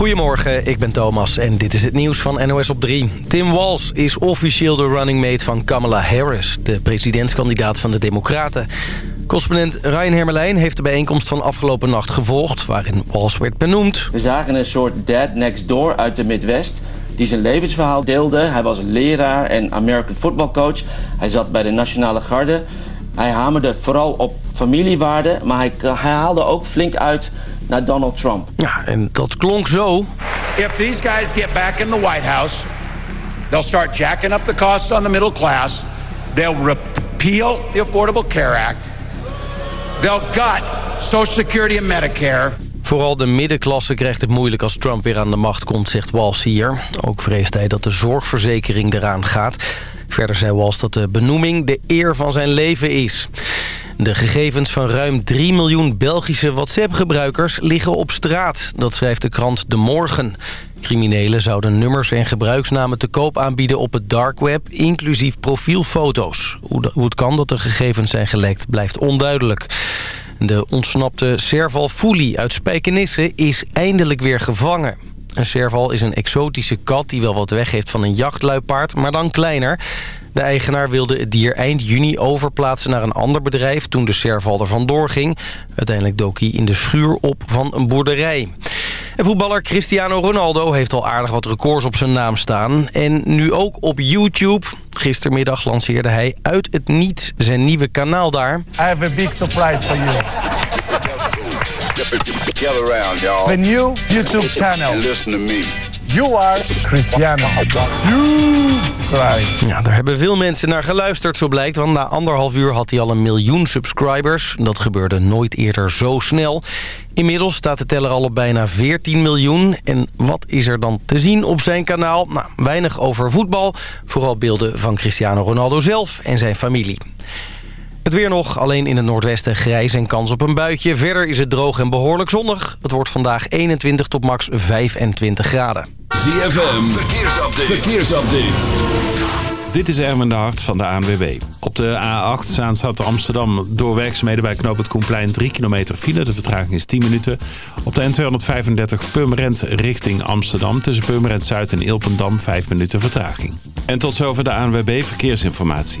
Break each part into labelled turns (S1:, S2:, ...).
S1: Goedemorgen, ik ben Thomas en dit is het nieuws van NOS op 3. Tim Walz is officieel de running mate van Kamala Harris... de presidentskandidaat van de Democraten. Correspondent Ryan Hermelijn heeft de bijeenkomst van afgelopen nacht gevolgd... waarin Walz werd benoemd.
S2: We zagen een soort dad next door uit de Midwest die zijn levensverhaal deelde. Hij was een leraar en American football coach. Hij zat bij de Nationale Garde. Hij hamerde vooral op familiewaarden, maar hij, hij haalde ook flink uit naar Donald Trump.
S1: Ja, en dat klonk zo.
S3: If these guys get back in the White House, they'll start jacking up the costs on the middle class. They'll repeal the Affordable Care Act. They'll gut Social Security and Medicare.
S1: Vooral de middenklasse krijgt het moeilijk als Trump weer aan de macht komt, zegt Walsh hier. Ook vreest hij dat de zorgverzekering eraan gaat. Verder zei Walsh dat de benoeming de eer van zijn leven is. De gegevens van ruim 3 miljoen Belgische WhatsApp-gebruikers liggen op straat. Dat schrijft de krant De Morgen. Criminelen zouden nummers en gebruiksnamen te koop aanbieden op het dark web, inclusief profielfoto's. Hoe het kan dat de gegevens zijn gelekt, blijft onduidelijk. De ontsnapte Serval Fouli uit Spijkenisse is eindelijk weer gevangen. Een serval is een exotische kat die wel wat weggeeft van een jachtluipaard, maar dan kleiner. De eigenaar wilde het dier eind juni overplaatsen naar een ander bedrijf... toen de serval er vandoor ging. Uiteindelijk dook hij in de schuur op van een boerderij. En voetballer Cristiano Ronaldo heeft al aardig wat records op zijn naam staan. En nu ook op YouTube. Gistermiddag lanceerde hij uit het niets zijn nieuwe kanaal daar. I
S4: have a big surprise for you. Gather around, y'all. The new YouTube channel. listen to me. You are Cristiano. Subscribe.
S1: Ja, daar hebben veel mensen naar geluisterd, zo blijkt. Want na anderhalf uur had hij al een miljoen subscribers. Dat gebeurde nooit eerder zo snel. Inmiddels staat de teller al op bijna 14 miljoen. En wat is er dan te zien op zijn kanaal? Nou, weinig over voetbal. Vooral beelden van Cristiano Ronaldo zelf en zijn familie. Het weer nog, alleen in het noordwesten grijs en kans op een buitje. Verder is het droog en behoorlijk zonnig. Het wordt vandaag 21 tot max 25 graden.
S5: ZFM, verkeersupdate. verkeersupdate. Dit is Erwin de Hart van de ANWB. Op de A8 Zaanstad Amsterdam door werkzaamheden bij Knoop het Koenplein 3 kilometer file. De vertraging is 10 minuten. Op de N235 Purmerend richting Amsterdam tussen Purmerend Zuid en Ilpendam 5 minuten vertraging. En tot zover de ANWB Verkeersinformatie.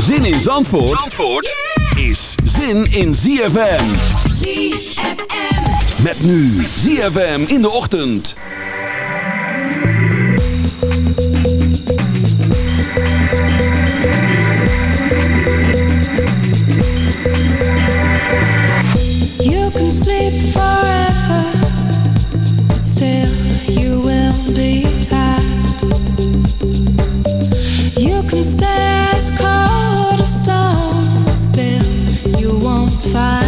S5: Zin in Zandvoort, Zandvoort is zin in ZFM.
S6: ZFM.
S5: Met nu ZFM in de ochtend.
S6: You can sleep forever, still you will be tired. You can stay find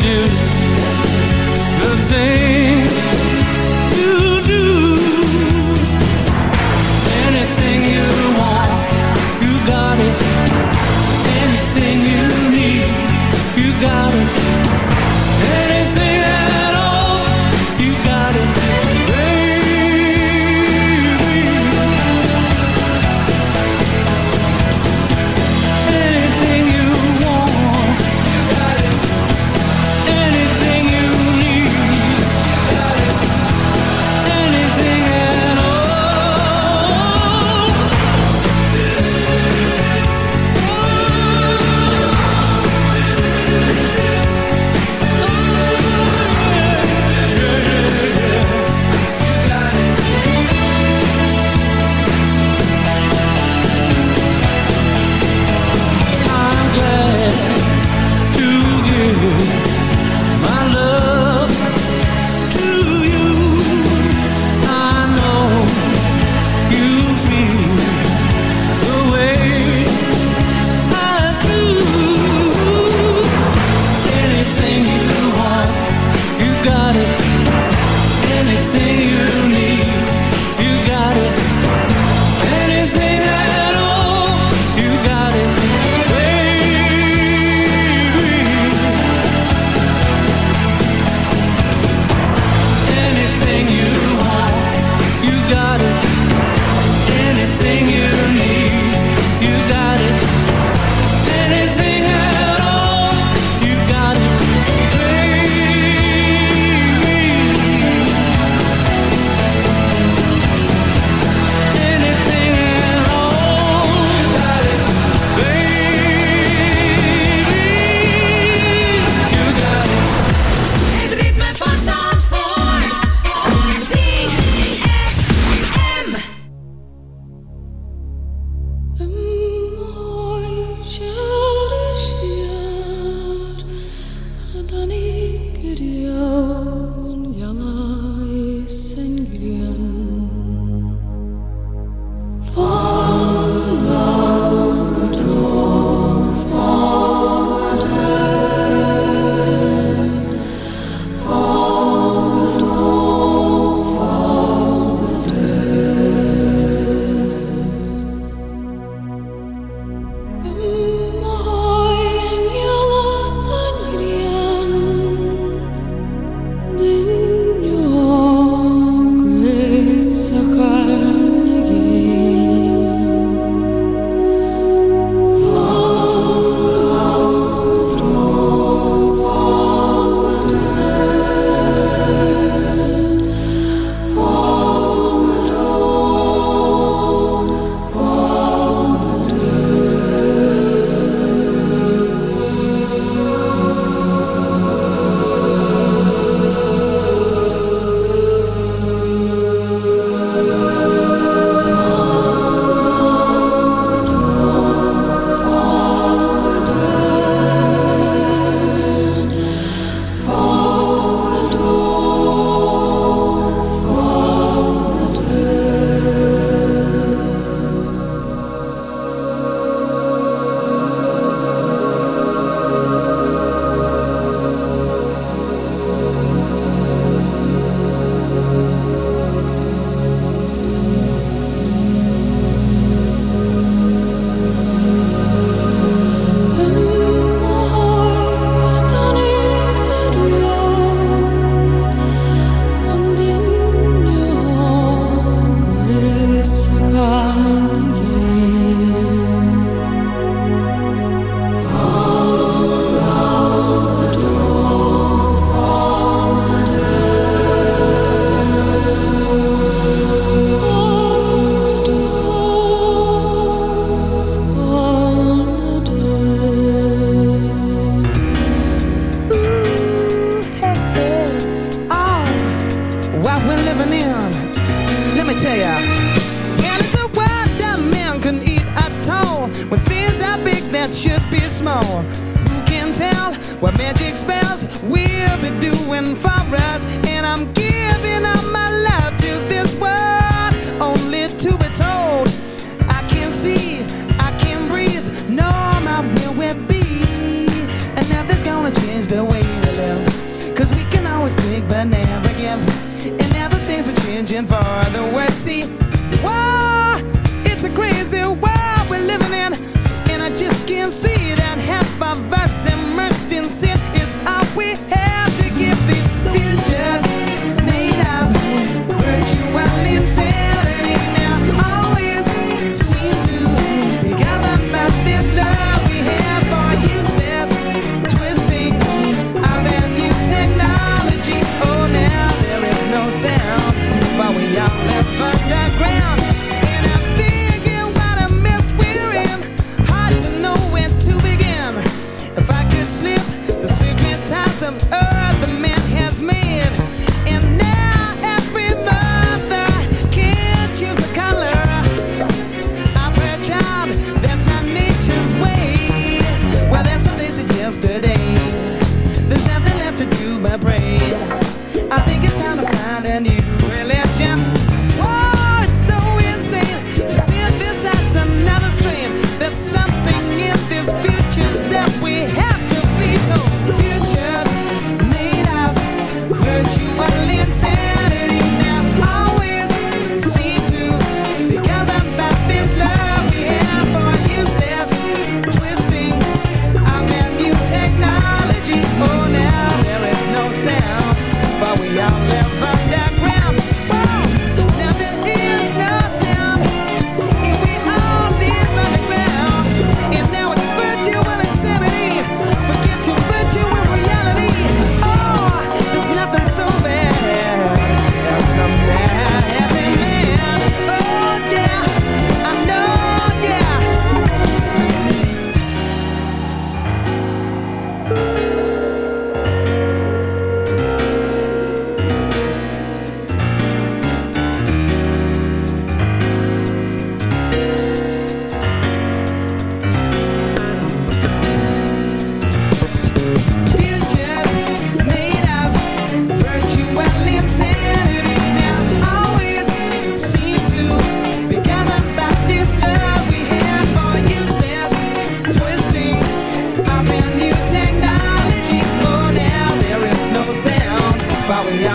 S7: do
S8: We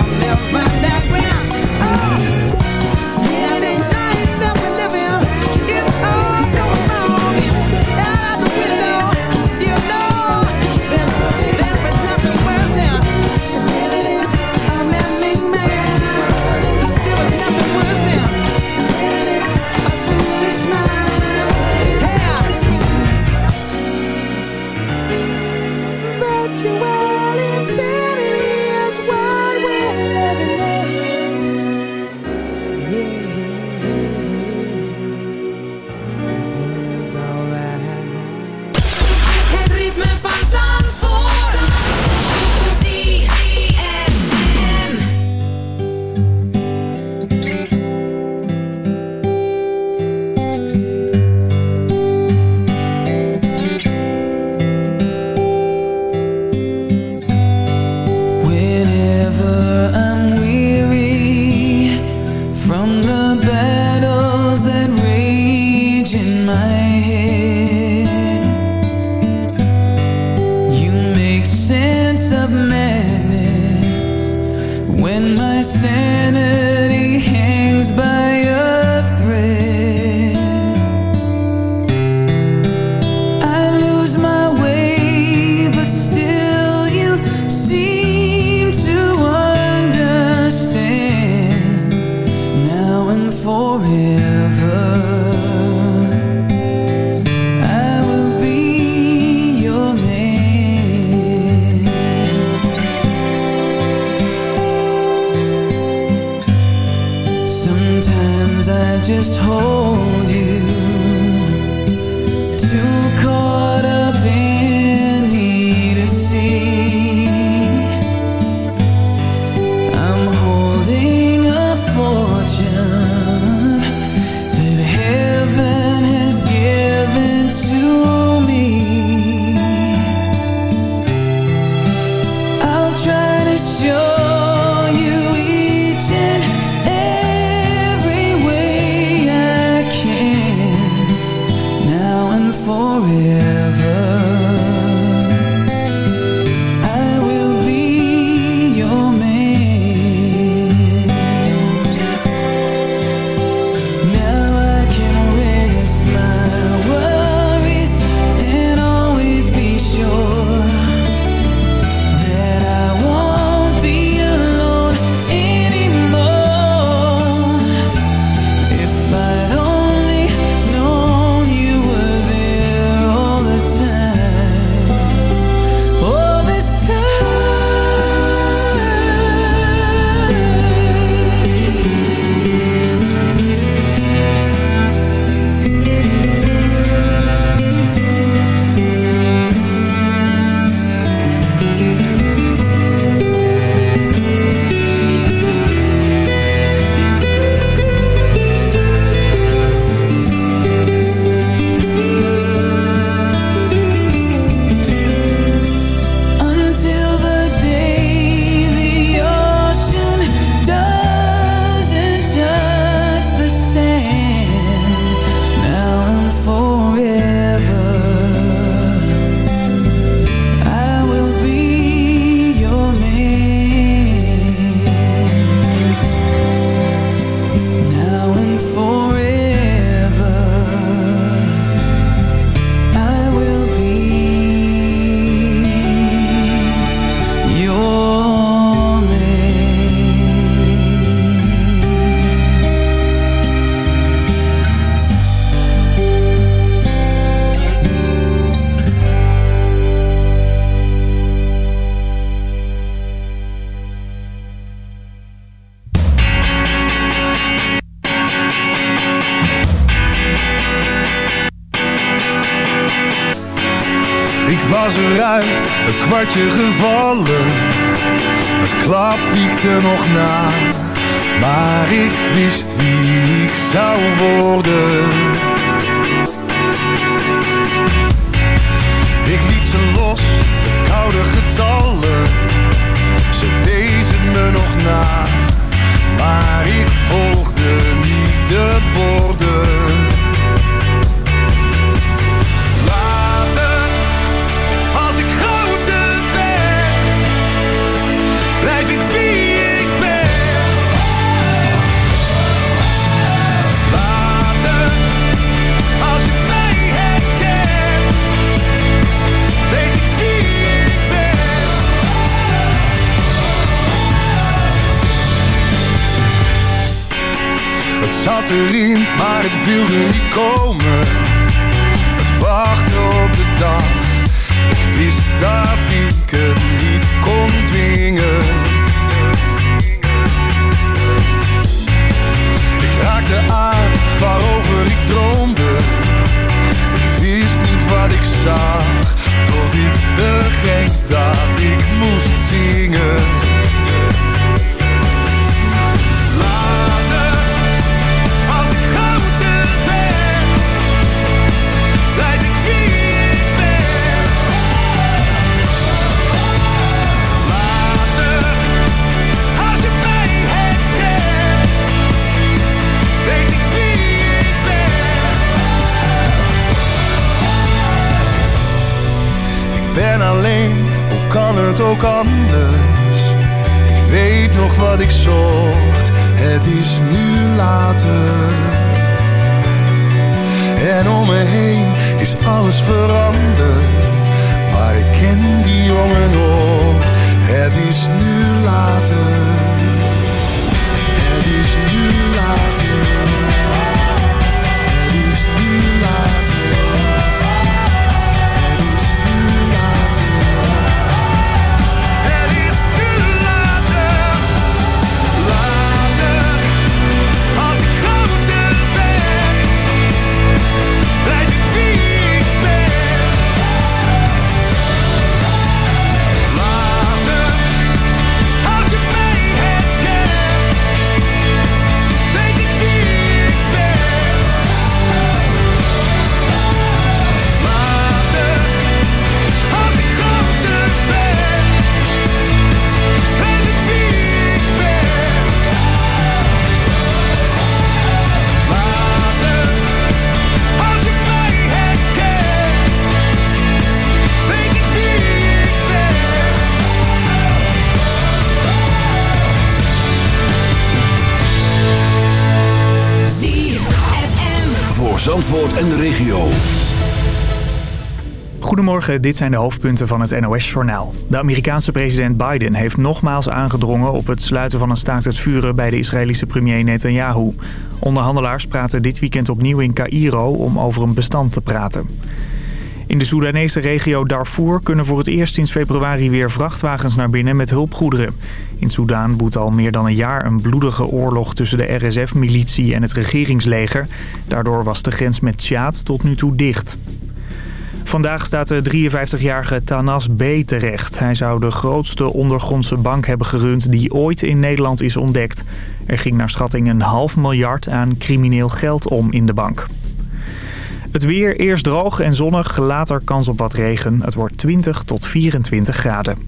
S9: Hold you to
S10: call. En
S11: de regio.
S12: Goedemorgen, dit zijn de hoofdpunten van het NOS-journaal. De Amerikaanse president Biden heeft nogmaals aangedrongen op het sluiten van een staakt het vuren bij de Israëlische premier Netanyahu. Onderhandelaars praten dit weekend opnieuw in Cairo om over een bestand te praten. In de Soedanese regio Darfur kunnen voor het eerst sinds februari weer vrachtwagens naar binnen met hulpgoederen. In Soedan woedt al meer dan een jaar een bloedige oorlog tussen de RSF-militie en het regeringsleger. Daardoor was de grens met Tjaad tot nu toe dicht. Vandaag staat de 53-jarige Tanas B. terecht. Hij zou de grootste ondergrondse bank hebben gerund die ooit in Nederland is ontdekt. Er ging naar schatting een half miljard aan crimineel geld om in de bank. Het weer eerst droog en zonnig, later kans op wat regen. Het wordt 20 tot 24 graden.
S11: 106.9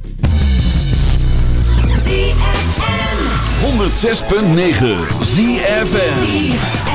S11: ZFM.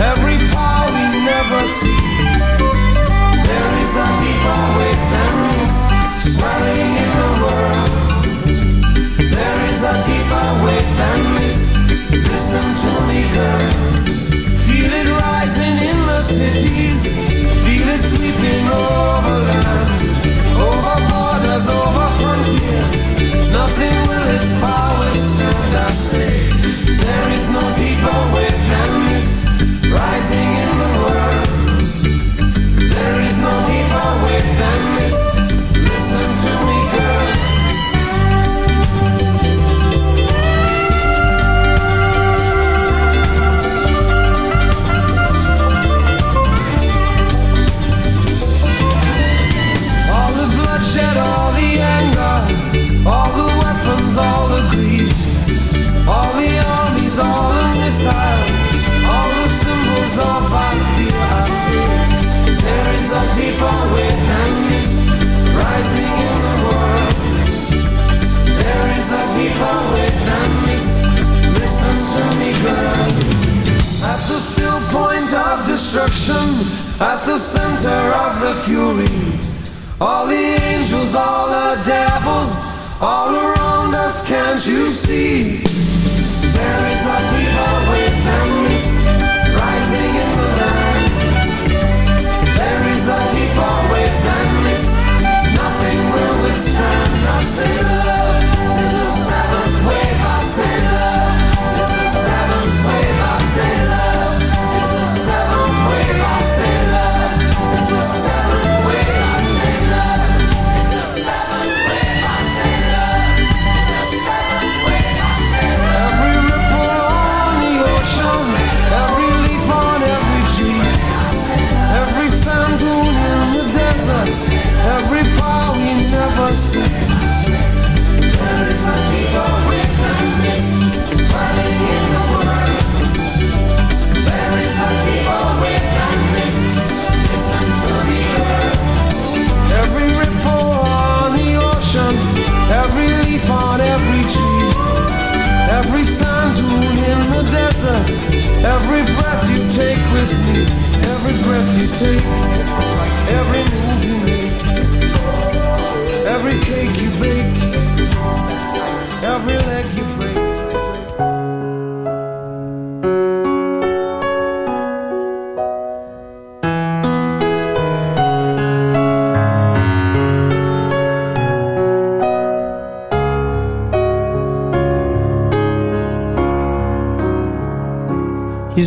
S13: Every
S14: part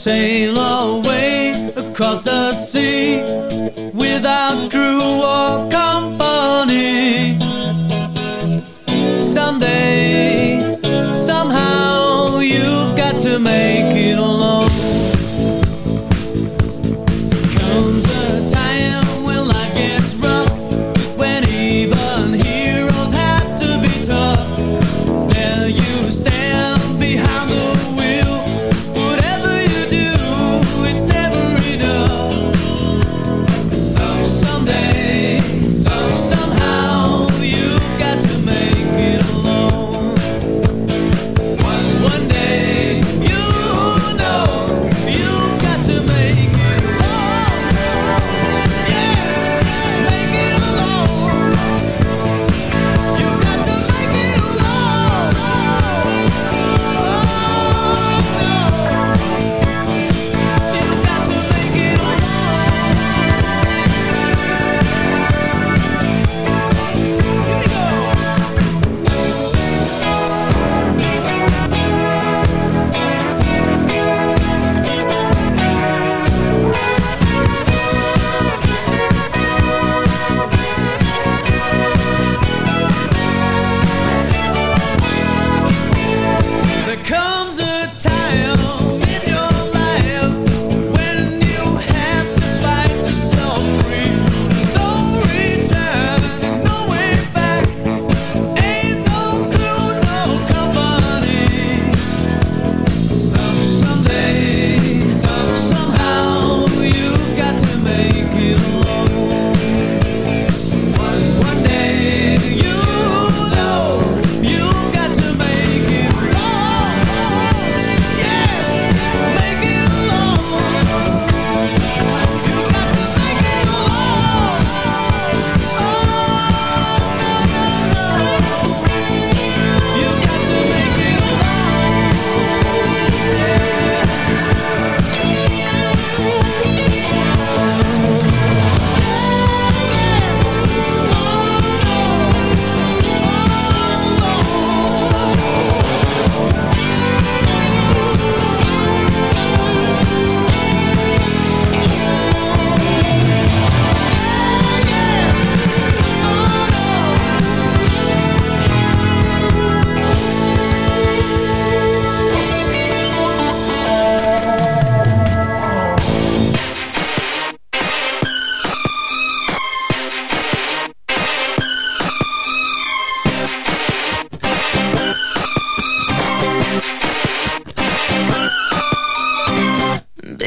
S8: sail away across the sea without crew or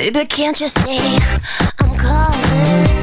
S15: Baby, can't you see I'm calling?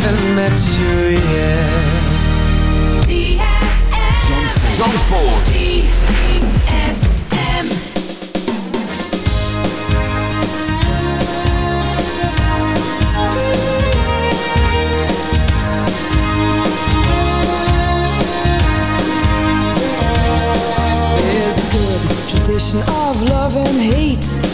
S13: haven't met you yet
S16: Zandvoort.
S9: A good tradition of love and hate.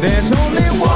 S17: There's only one.